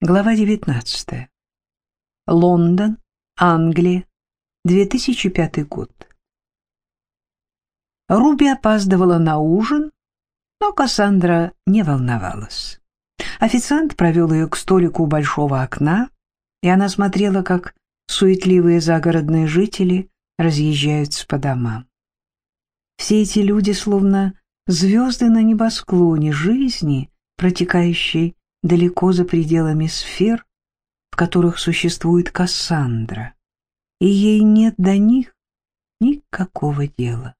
Глава 19. Лондон, Англия, 2005 год. Руби опаздывала на ужин, но Кассандра не волновалась. Официант провел ее к столику у большого окна, и она смотрела, как суетливые загородные жители разъезжаются по домам. Все эти люди словно звезды на небосклоне жизни, протекающей далеко за пределами сфер, в которых существует Кассандра, и ей нет до них никакого дела.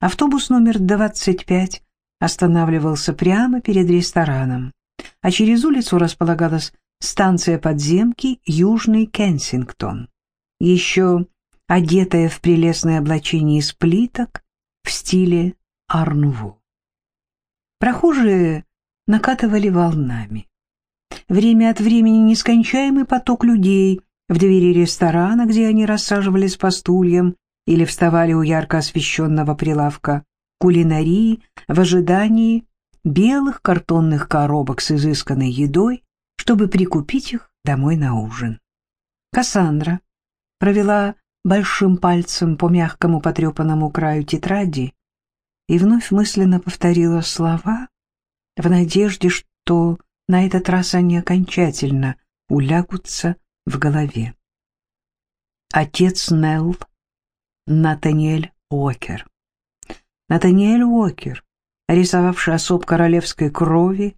Автобус номер 25 останавливался прямо перед рестораном, а через улицу располагалась станция подземки Южный Кенсингтон, еще одетая в прелестное облачение из плиток в стиле Арнуву. Прохожие накатывали волнами. Время от времени нескончаемый поток людей в двери ресторана, где они рассаживались по стульям или вставали у ярко освещенного прилавка кулинарии в ожидании белых картонных коробок с изысканной едой, чтобы прикупить их домой на ужин. Кассандра провела большим пальцем по мягкому потрепанному краю тетради и вновь мысленно повторила слова, в надежде, что на этот раз они окончательно улягутся в голове. Отец Нелл Натаниэль Уокер. Натаниэль Уокер, рисовавший особ королевской крови,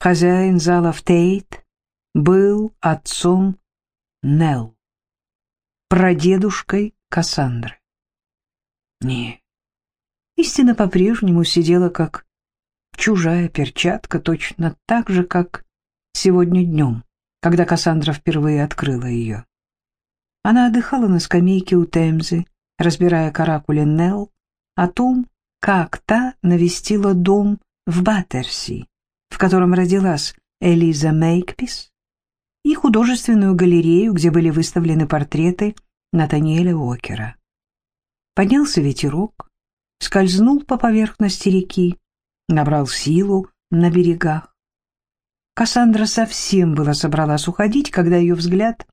хозяин зала в Тейт, был отцом Нелл, прадедушкой Кассандры. Не, истина по-прежнему сидела как чужая перчатка точно так же, как сегодня днем, когда Кассандра впервые открыла ее. Она отдыхала на скамейке у Темзы, разбирая каракули Нелл о том, как та навестила дом в Баттерси, в котором родилась Элиза Мейкпис, и художественную галерею, где были выставлены портреты Натаниэля Уокера. Поднялся ветерок, скользнул по поверхности реки, набрал силу на берегах. Кассандра совсем была собралась уходить, когда ее взгляд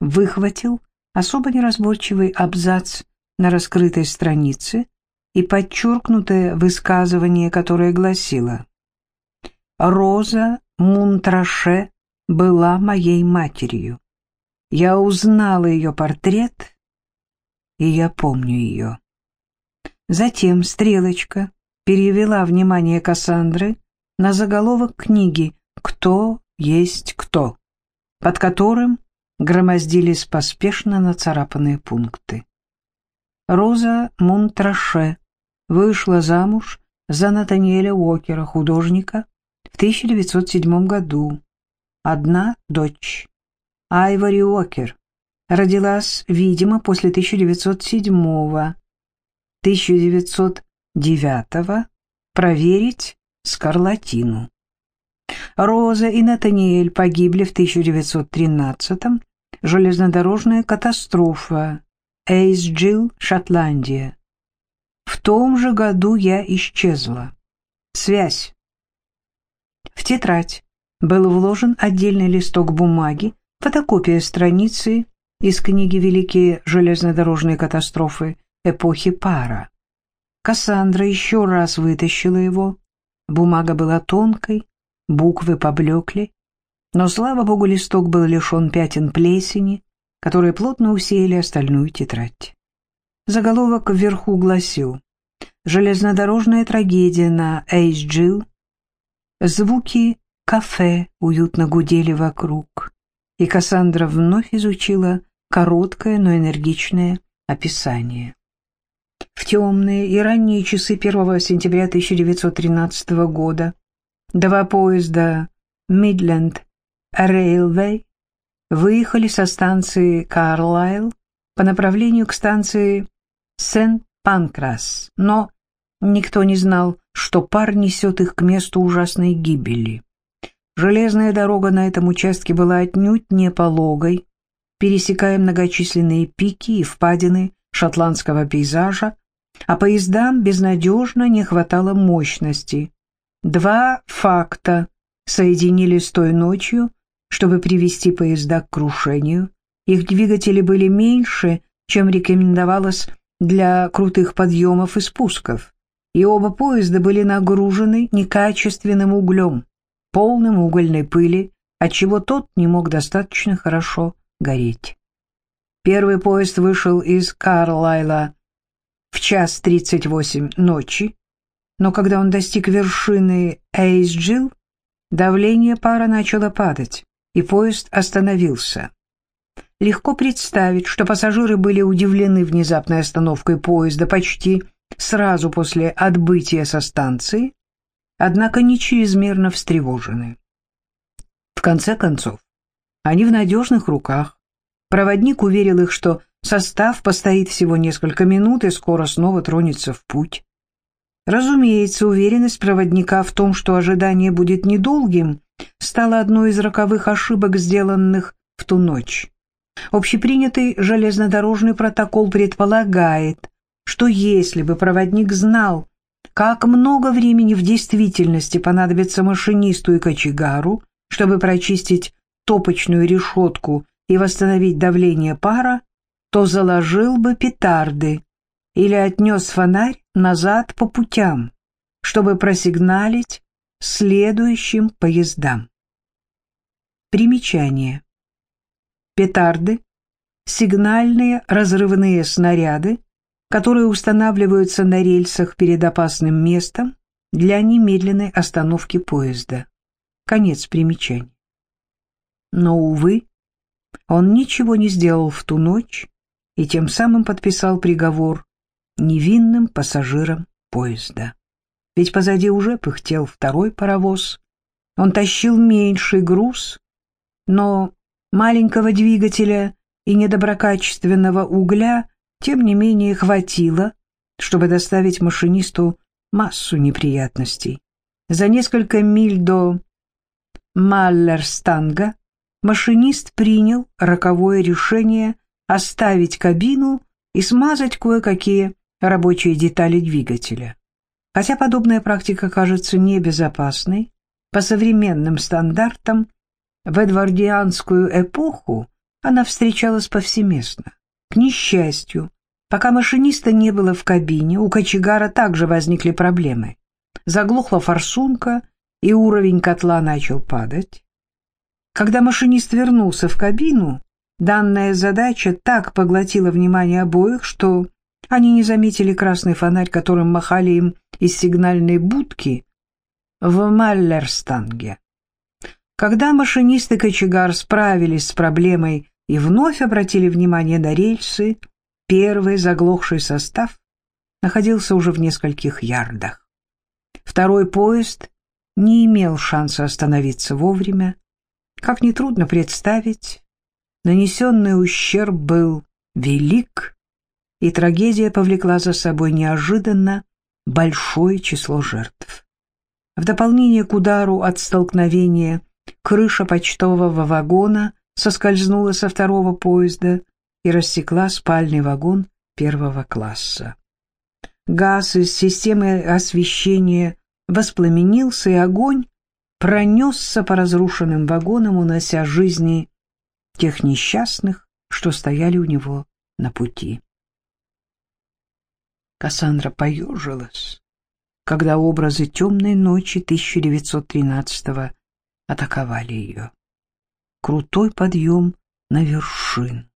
выхватил особо неразборчивый абзац на раскрытой странице и подчеркнутое высказывание, которое гласило «Роза Мунтраше была моей матерью. Я узнала ее портрет, и я помню ее». Затем стрелочка перевела внимание Кассандры на заголовок книги «Кто есть кто», под которым громоздились поспешно нацарапанные пункты. Роза Монтраше вышла замуж за Натаниэля Уокера, художника, в 1907 году. Одна дочь, Айвори Уокер, родилась, видимо, после 1907 -го. 1900 девятого проверить скарлатину. Роза и Натаниэль погибли в 1913-м. Железнодорожная катастрофа. Эйсджилл, Шотландия. В том же году я исчезла. Связь. В тетрадь был вложен отдельный листок бумаги, фотокопия страницы из книги «Великие железнодорожные катастрофы эпохи пара». Кассандра еще раз вытащила его. Бумага была тонкой, буквы поблекли, но, слава богу, листок был лишен пятен плесени, которые плотно усеяли остальную тетрадь. Заголовок вверху гласил «Железнодорожная трагедия на Эйсджилл». Звуки кафе уютно гудели вокруг, и Кассандра вновь изучила короткое, но энергичное описание. В темные и ранние часы 1 сентября 1913 года два поезда Midland Railway выехали со станции Карлайл по направлению к станции Сент-Панкрас, но никто не знал, что пар несет их к месту ужасной гибели. Железная дорога на этом участке была отнюдь не пологой, пересекая многочисленные пики и впадины шотландского пейзажа, а поездам безнадежно не хватало мощности. Два факта соединились той ночью чтобы привести поезда к крушению. Их двигатели были меньше, чем рекомендовалось для крутых подъемов и спусков, и оба поезда были нагружены некачественным углем, полным угольной пыли, отчего тот не мог достаточно хорошо гореть. Первый поезд вышел из Карлайла в час тридцать восемь ночи, но когда он достиг вершины Эйсджилл, давление пара начало падать, и поезд остановился. Легко представить, что пассажиры были удивлены внезапной остановкой поезда почти сразу после отбытия со станции, однако не чрезмерно встревожены. В конце концов, они в надежных руках. Проводник уверил их, что состав постоит всего несколько минут и скоро снова тронется в путь. Разумеется, уверенность проводника в том, что ожидание будет недолгим, стала одной из роковых ошибок, сделанных в ту ночь. Общепринятый железнодорожный протокол предполагает, что если бы проводник знал, как много времени в действительности понадобится машинисту и кочегару, чтобы прочистить топочную решетку и восстановить давление пара, то заложил бы петарды или отнес фонарь назад по путям, чтобы просигналить следующим поездам. Примечание. Петарды — сигнальные разрывные снаряды, которые устанавливаются на рельсах перед опасным местом для немедленной остановки поезда. Конец примечания. Но, увы, он ничего не сделал в ту ночь и тем самым подписал приговор невинным пассажирам поезда. Ведь позади уже пыхтел второй паровоз. Он тащил меньший груз, но маленького двигателя и недоброкачественного угля тем не менее хватило, чтобы доставить машинисту массу неприятностей. За несколько миль до Маллерстанга машинист принял роковое решение оставить кабину и смазать кое-какие рабочие детали двигателя. Хотя подобная практика кажется небезопасной, по современным стандартам в эдвардианскую эпоху она встречалась повсеместно. К несчастью, пока машиниста не было в кабине, у кочегара также возникли проблемы. Заглохла форсунка, и уровень котла начал падать. Когда машинист вернулся в кабину, данная задача так поглотила внимание обоих, что они не заметили красный фонарь, которым махали им из сигнальной будки в Маллерстанге. Когда машинист и кочегар справились с проблемой и вновь обратили внимание на рельсы, первый заглохший состав находился уже в нескольких ярдах. Второй поезд не имел шанса остановиться вовремя. Как нетрудно представить, нанесенный ущерб был велик, и трагедия повлекла за собой неожиданно большое число жертв. В дополнение к удару от столкновения крыша почтового вагона соскользнула со второго поезда и рассекла спальный вагон первого класса. Газ из системы освещения воспламенился, и огонь пронесся по разрушенным вагонам, унося жизни тех несчастных, что стояли у него на пути. Кассандра поежилась, когда образы темной ночи 1913-го атаковали ее. Крутой подъем на вершин,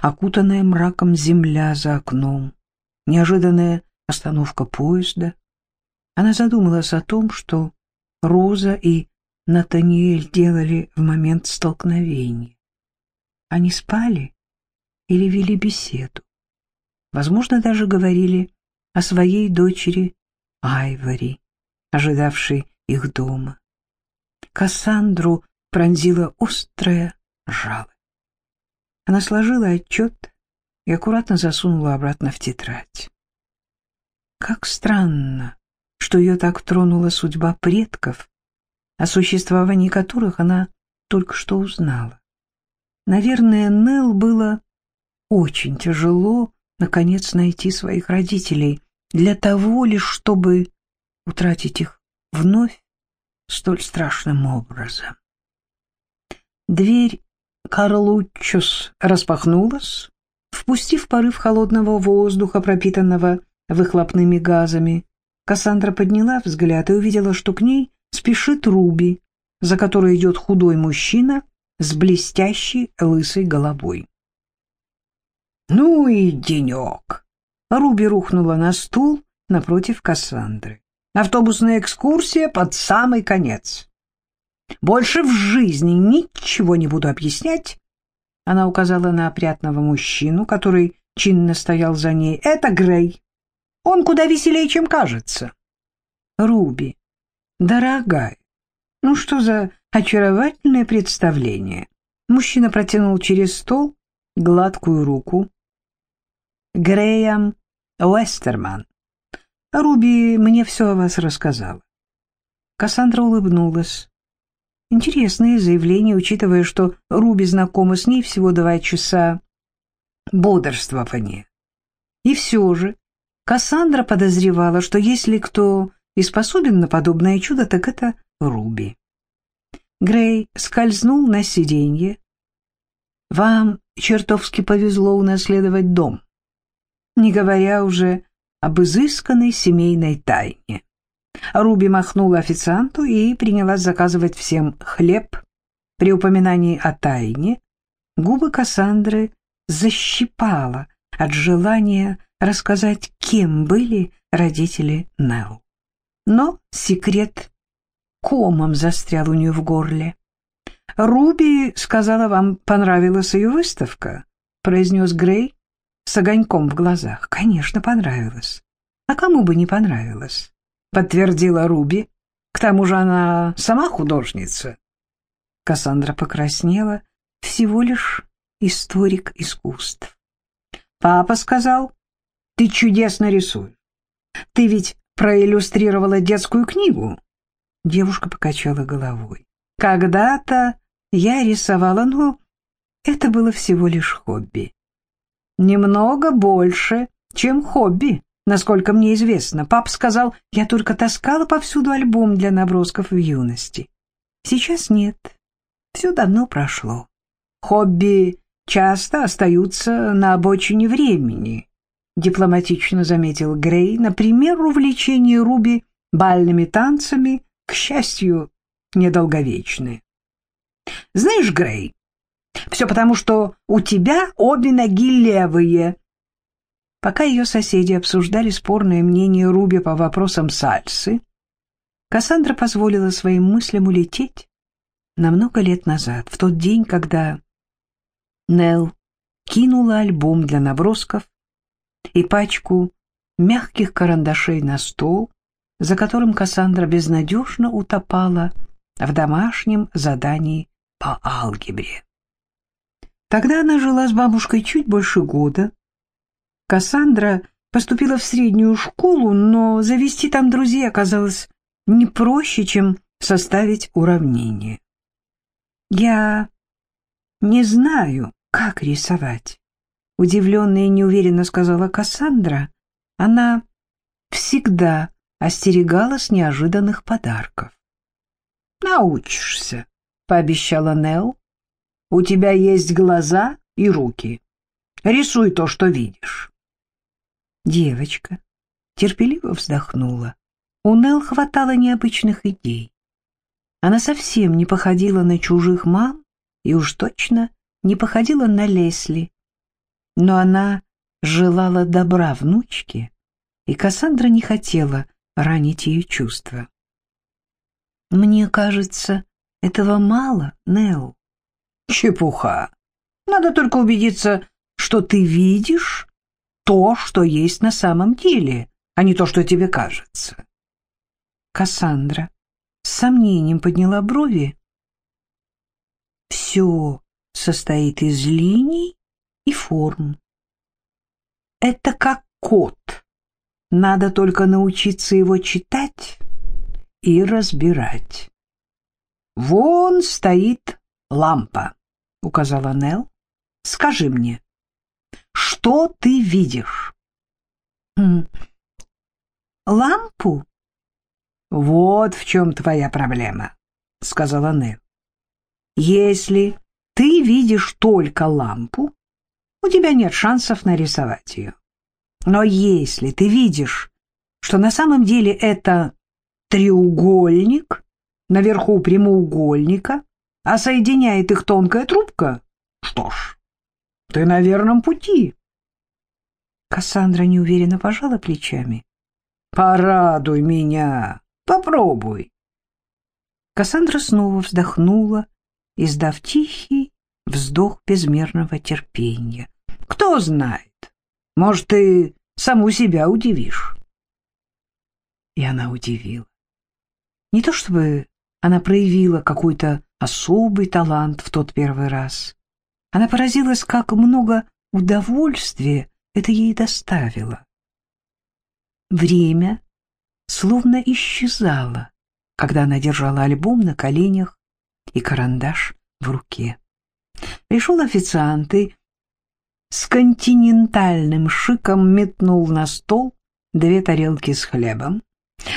окутанная мраком земля за окном, неожиданная остановка поезда. Она задумалась о том, что Роза и Натаниэль делали в момент столкновения. Они спали или вели беседу? Возможно, даже говорили о своей дочери Айвори, ожидавшей их дома. Кассандру пронзила острая жалость. Она сложила отчет и аккуратно засунула обратно в тетрадь. Как странно, что ее так тронула судьба предков, о существовании которых она только что узнала. Наверное, Нелл было очень тяжело наконец найти своих родителей для того лишь, чтобы утратить их вновь столь страшным образом. Дверь Карлуччус распахнулась, впустив порыв холодного воздуха, пропитанного выхлопными газами. Кассандра подняла взгляд и увидела, что к ней спешит Руби, за которой идет худой мужчина с блестящей лысой головой. «Ну и денек!» Руби рухнула на стул напротив Кассандры. «Автобусная экскурсия под самый конец. Больше в жизни ничего не буду объяснять». Она указала на опрятного мужчину, который чинно стоял за ней. «Это Грей. Он куда веселее, чем кажется». «Руби, дорогая, ну что за очаровательное представление?» Мужчина протянул через стол гладкую руку. Греям Уэстерман. Руби мне все о вас рассказала. Кассандра улыбнулась. Интересное заявление, учитывая, что Руби знакома с ней всего два часа бодрствования. И все же Кассандра подозревала, что если кто и способен на подобное чудо, так это Руби. Грей скользнул на сиденье. «Вам чертовски повезло унаследовать дом не говоря уже об изысканной семейной тайне. Руби махнула официанту и принялась заказывать всем хлеб. При упоминании о тайне губы Кассандры защипала от желания рассказать, кем были родители Нелл. Но секрет комом застрял у нее в горле. «Руби сказала, вам понравилась ее выставка», — произнес Грей, с огоньком в глазах. Конечно, понравилось. А кому бы не понравилось? Подтвердила Руби. К тому же она сама художница. Кассандра покраснела. Всего лишь историк искусств. Папа сказал, ты чудесно рисуешь. Ты ведь проиллюстрировала детскую книгу? Девушка покачала головой. Когда-то я рисовала, но это было всего лишь хобби. Немного больше, чем хобби, насколько мне известно. Пап сказал, я только таскала повсюду альбом для набросков в юности. Сейчас нет. Все давно прошло. Хобби часто остаются на обочине времени, дипломатично заметил Грей. Например, увлечение Руби бальными танцами, к счастью, недолговечны. Знаешь, Грей, все потому, что у тебя обе ноги левые. Пока ее соседи обсуждали спорное мнение Руби по вопросам сальсы, Кассандра позволила своим мыслям улететь на много лет назад, в тот день, когда Нелл кинула альбом для набросков и пачку мягких карандашей на стол, за которым Кассандра безнадежно утопала в домашнем задании по алгебре. Тогда она жила с бабушкой чуть больше года. Кассандра поступила в среднюю школу, но завести там друзей оказалось не проще, чем составить уравнение. «Я не знаю, как рисовать», — удивленно и неуверенно сказала Кассандра. Она всегда остерегалась неожиданных подарков. «Научишься», — пообещала Нелл. У тебя есть глаза и руки. Рисуй то, что видишь. Девочка терпеливо вздохнула. У Нел хватало необычных идей. Она совсем не походила на чужих мам и уж точно не походила на Лесли. Но она желала добра внучке, и Кассандра не хотела ранить ее чувства. «Мне кажется, этого мало, Нелл. Чепуха. Надо только убедиться, что ты видишь то, что есть на самом деле, а не то, что тебе кажется. Кассандра с сомнением подняла брови. Все состоит из линий и форм. Это как код. Надо только научиться его читать и разбирать. Вон стоит лампа, — указала Нел. Скажи мне, что ты видишь? Хм. Лампу? Вот в чем твоя проблема, — сказала Нел. Если ты видишь только лампу, у тебя нет шансов нарисовать ее. Но если ты видишь, что на самом деле это треугольник наверху прямоугольника, а соединяет их тонкая трубка, что ж, ты на верном пути. Кассандра неуверенно пожала плечами. «Порадуй меня! Попробуй!» Кассандра снова вздохнула, издав тихий вздох безмерного терпения. «Кто знает, может, ты саму себя удивишь?» И она удивила. Не то чтобы она проявила какой-то особый талант в тот первый раз. Она поразилась, как много удовольствия это ей доставило. Время словно исчезало, когда она держала альбом на коленях и карандаш в руке. Пришел официант и с континентальным шиком метнул на стол две тарелки с хлебом.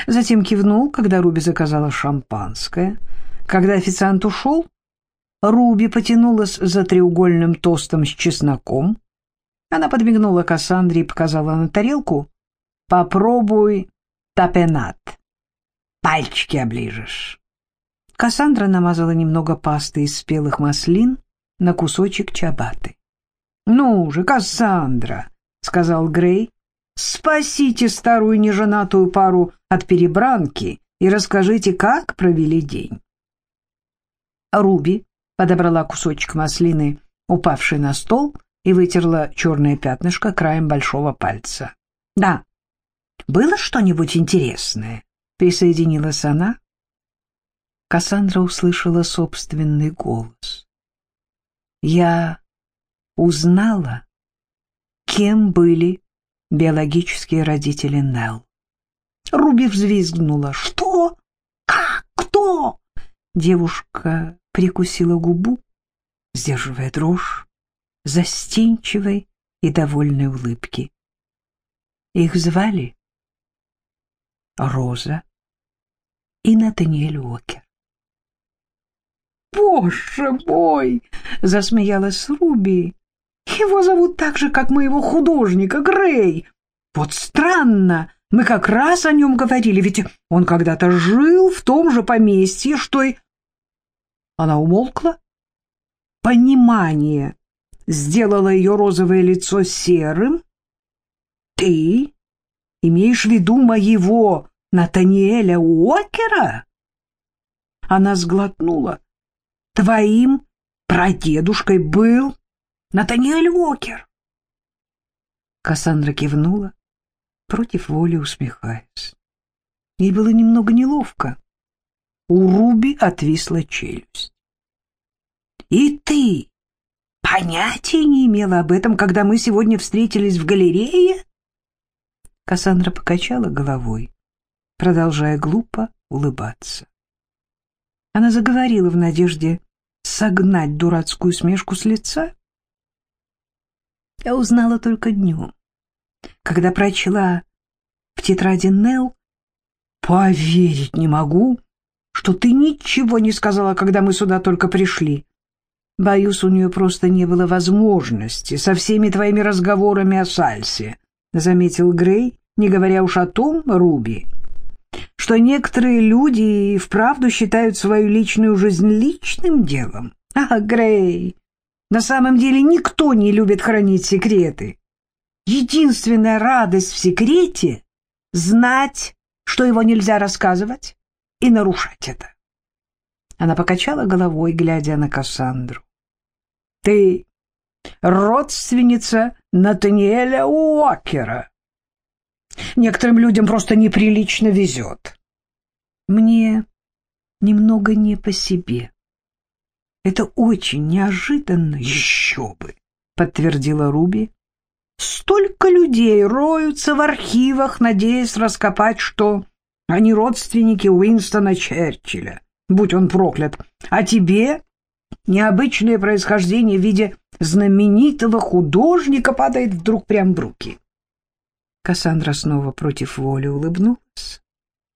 Затем кивнул, когда Руби заказала шампанское. Когда официант ушел, Руби потянулась за треугольным тостом с чесноком. Она подмигнула Кассандре и показала на тарелку. «Попробуй тапенат. Пальчики оближешь». Кассандра намазала немного пасты из спелых маслин на кусочек чабаты. «Ну же, Кассандра!» — сказал Грей. «Спасите старую неженатую пару от перебранки и расскажите, как провели день». Руби подобрала кусочек маслины, упавший на стол, и вытерла черное пятнышко краем большого пальца. «Да, было что-нибудь интересное?» — присоединилась она. Кассандра услышала собственный голос. «Я узнала, кем были биологические родители Нелл. Руби взвизгнула. «Что? Как? Кто?» Девушка прикусила губу, сдерживая дрожь, застенчивой и довольной улыбки. Их звали Роза и Натаниэль Уокер. «Боже мой!» — засмеялась Руби. «Его зовут так же, как моего художника, Грей. Вот странно, мы как раз о нем говорили, ведь он когда-то жил в том же поместье, что и она умолкла. Понимание сделало ее розовое лицо серым. «Ты имеешь в виду моего Натаниэля Уокера?» Она сглотнула. «Твоим прадедушкой был Натаниэль Уокер». Кассандра кивнула, против воли усмехаясь. Ей было немного неловко. У Руби отвисла челюсть. «И ты понятия не имела об этом, когда мы сегодня встретились в галерее?» Кассандра покачала головой, продолжая глупо улыбаться. Она заговорила в надежде согнать дурацкую смешку с лица. Я узнала только днем, когда прочла в тетради Нелл «Поверить не могу, что ты ничего не сказала, когда мы сюда только пришли. Боюсь, у нее просто не было возможности со всеми твоими разговорами о сальсе, — заметил Грей, не говоря уж о том, Руби, что некоторые люди и вправду считают свою личную жизнь личным делом. А, Грей, на самом деле никто не любит хранить секреты. Единственная радость в секрете — знать, что его нельзя рассказывать, и нарушать это. Она покачала головой, глядя на Кассандру. «Ты родственница Натаниэля Уокера. Некоторым людям просто неприлично везет. Мне немного не по себе. Это очень неожиданно, еще бы, подтвердила Руби. Столько людей роются в архивах, надеясь раскопать, что они родственники Уинстона Черчилля, будь он проклят. А тебе необычное происхождение в виде знаменитого художника падает вдруг прямо в руки. Кассандра снова против воли улыбнулась.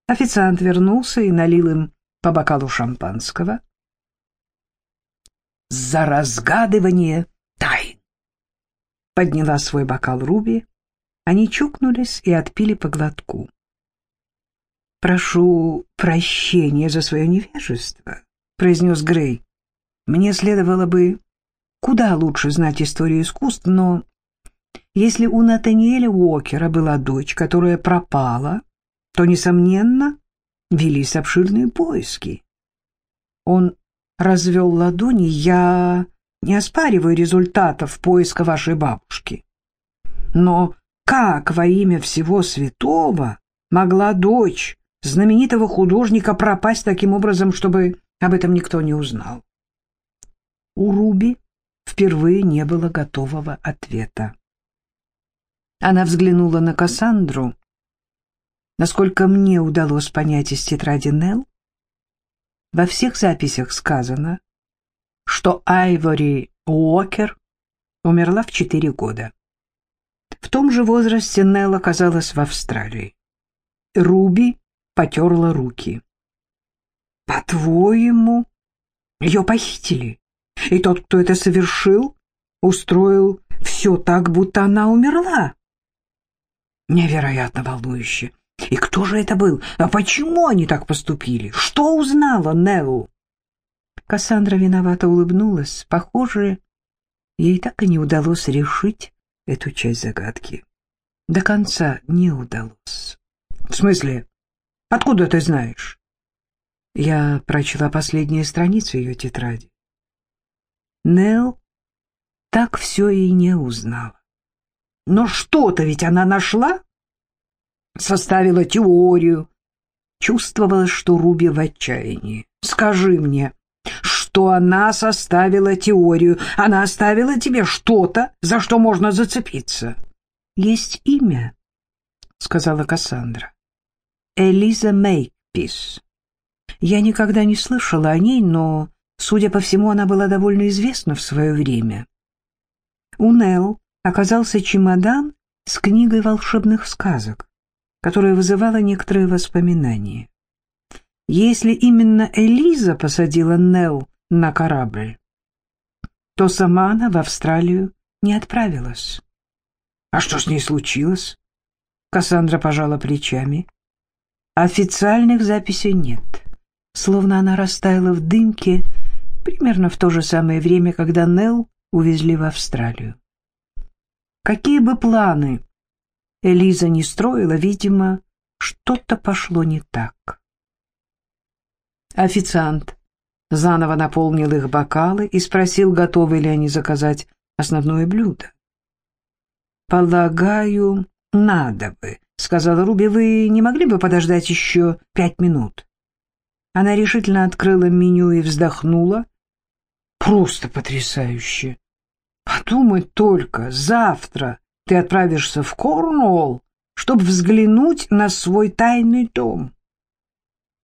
Официант вернулся и налил им по бокалу шампанского. За разгадывание тайн. Подняла свой бокал Руби. Они чукнулись и отпили по глотку. «Прошу прощения за свое невежество», — произнес Грей. «Мне следовало бы куда лучше знать историю искусств, но если у Натаниэля Уокера была дочь, которая пропала, то, несомненно, велись обширные поиски. Он развел ладони, я не оспариваю результатов поиска вашей бабушки. Но как во имя всего святого могла дочь знаменитого художника пропасть таким образом, чтобы об этом никто не узнал? У Руби впервые не было готового ответа. Она взглянула на Кассандру. Насколько мне удалось понять из тетради Нелл, во всех записях сказано, что Айвори Уокер умерла в четыре года. В том же возрасте Нелл оказалась в Австралии. Руби потерла руки. «По-твоему, ее похитили? И тот, кто это совершил, устроил все так, будто она умерла?» Невероятно волнующе. И кто же это был? А почему они так поступили? Что узнала Нелл? Кассандра виновато улыбнулась. Похоже, ей так и не удалось решить эту часть загадки. До конца не удалось. В смысле? Откуда ты знаешь? Я прочла последние страницы ее тетради. Нелл так все и не узнала. Но что-то ведь она нашла? Составила теорию. Чувствовалось, что Руби в отчаянии. «Скажи мне, что она составила теорию? Она оставила тебе что-то, за что можно зацепиться?» «Есть имя», — сказала Кассандра. «Элиза Мейкпис. Я никогда не слышала о ней, но, судя по всему, она была довольно известна в свое время. У Нелл оказался чемодан с книгой волшебных сказок которая вызывала некоторые воспоминания. Если именно Элиза посадила Нелл на корабль, то сама она в Австралию не отправилась. А что с ней случилось? Кассандра пожала плечами. Официальных записей нет. Словно она растаяла в дымке примерно в то же самое время, когда Нелл увезли в Австралию. Какие бы планы Элиза не строила, видимо, что-то пошло не так. Официант заново наполнил их бокалы и спросил, готовы ли они заказать основное блюдо. «Полагаю, надо бы», — сказала Руби. «Вы не могли бы подождать еще пять минут?» Она решительно открыла меню и вздохнула. «Просто потрясающе! Подумать только, завтра ты отправишься в Корнуолл, чтобы взглянуть на свой тайный дом.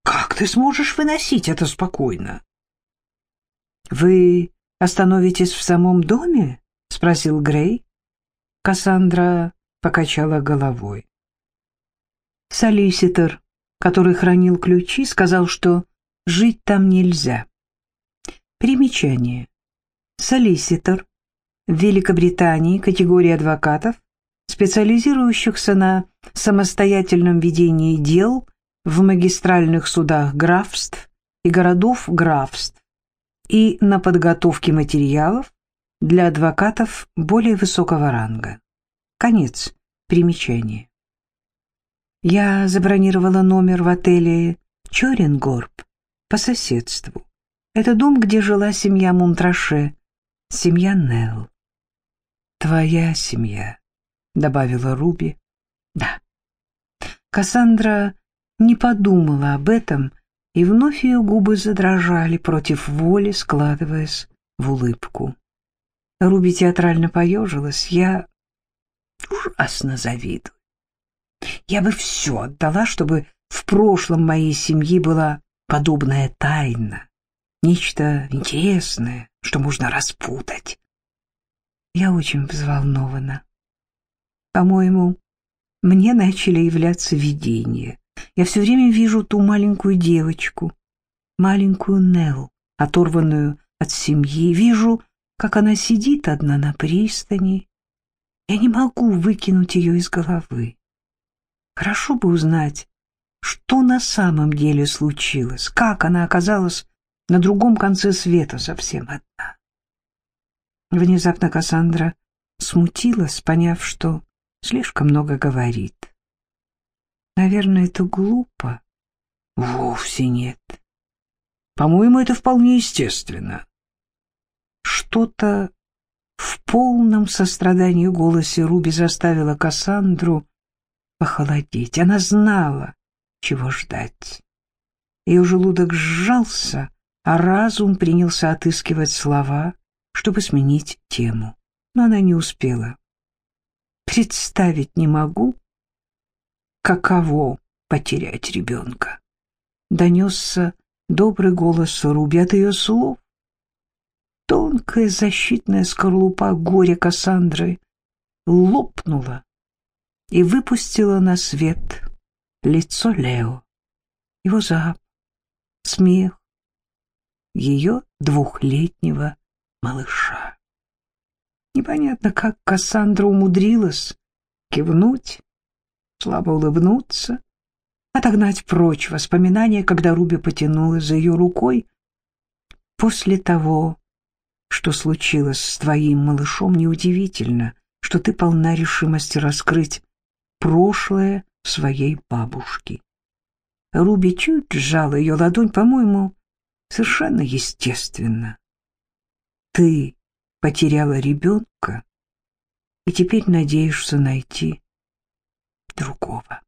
Как ты сможешь выносить это спокойно? — Вы остановитесь в самом доме? — спросил Грей. Кассандра покачала головой. Солиситор, который хранил ключи, сказал, что жить там нельзя. Примечание. Солиситор в Великобритании категория адвокатов, специализирующихся на самостоятельном ведении дел в магистральных судах графств и городов графств и на подготовке материалов для адвокатов более высокого ранга. Конец примечания. Я забронировала номер в отеле Чорингорб по соседству. Это дом, где жила семья Мунтраше, семья Нелл. «Твоя семья», — добавила Руби. «Да». Кассандра не подумала об этом, и вновь ее губы задрожали против воли, складываясь в улыбку. Руби театрально поежилась. «Я ужасно завидую. Я бы все отдала, чтобы в прошлом моей семьи была подобная тайна, нечто интересное, что можно распутать. Я очень взволнована. По-моему, мне начали являться видения. Я все время вижу ту маленькую девочку, маленькую Нелл, оторванную от семьи, вижу, как она сидит одна на пристани. Я не могу выкинуть ее из головы. Хорошо бы узнать, что на самом деле случилось, как она оказалась на другом конце света совсем одна. Внезапно Кассандра смутилась, поняв, что слишком много говорит. Наверное, это глупо. Вовсе нет. По-моему, это вполне естественно. Что-то в полном сострадании голосе Руби заставило Кассандру похолодеть. Она знала, чего ждать. Ее желудок сжался, а разум принялся отыскивать слова, чтобы сменить тему. Но она не успела. Представить не могу, каково потерять ребенка. Донесся добрый голос Руби от ее слов. Тонкая защитная скорлупа горя Кассандры лопнула и выпустила на свет лицо Лео, его запах, смех, ее двухлетнего малыша. Непонятно, как Кассандра умудрилась кивнуть, слабо улыбнуться, отогнать прочь воспоминания, когда Руби потянулась за ее рукой. После того, что случилось с твоим малышом, неудивительно, что ты полна решимости раскрыть прошлое своей бабушки. Руби чуть сжала ее ладонь, по-моему, совершенно естественно. Ты потеряла ребенка и теперь надеешься найти другого.